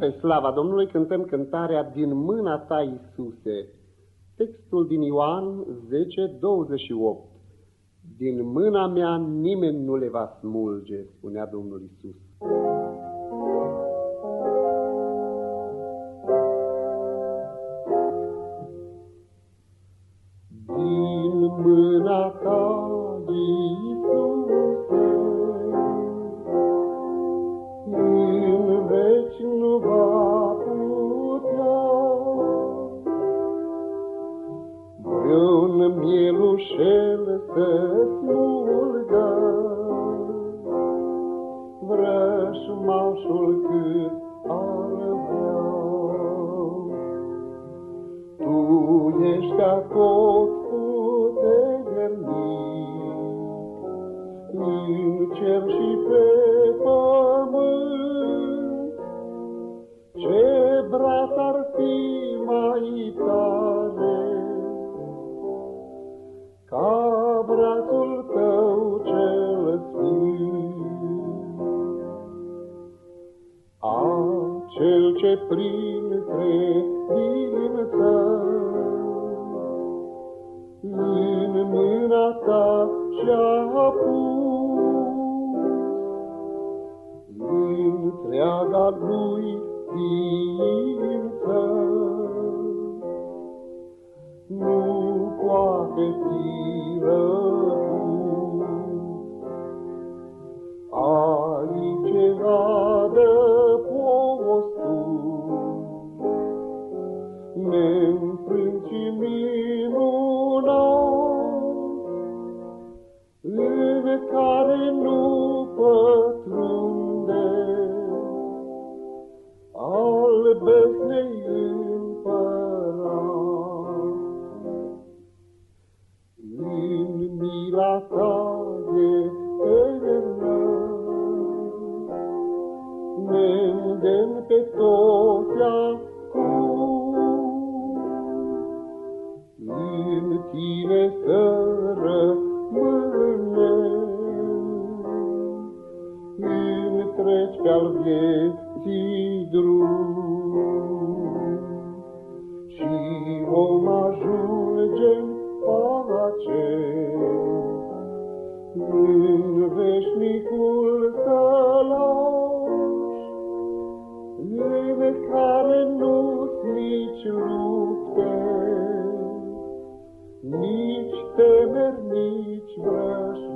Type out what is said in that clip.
Spre slava Domnului cântăm cântarea Din mâna ta, Iisuse. Textul din Ioan 10, 28. Din mâna mea nimeni nu le va smulge, spunea Domnul Iisus. Din mâna ta, Iisuse, în veci vreun mielușel să smulgă vrășmașul cât ar vrea. Tu ești acot Acel ce prin credință în mâna ta și-a pus întreaga lui ființă. În care nu pătrunde al besnei împărat. În mila ta eternă, ne pe toți acum, în tine să rămânem, întregi pe-al vieții drum. Și vom ajunge pace în veșnicul tălaș, în care nu-ți nici lupte, nici temeri, nici vrăjmaș,